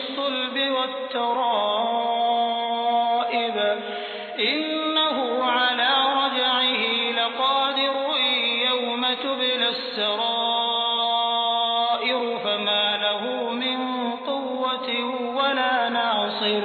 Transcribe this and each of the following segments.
الصلب والترائب. إنه على رجعه لقادر يوم تبلى السرائر. فما له من قوة ولا ناصر.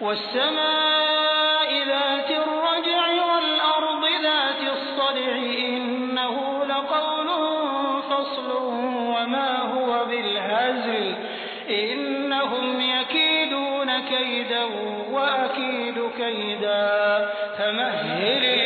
والسماء ذات الرجع والأرض ذات الصدع. إنه لقول فصل وما هو بالهزل إنهم يكيدون كيدا وأكيد كيدا فمهل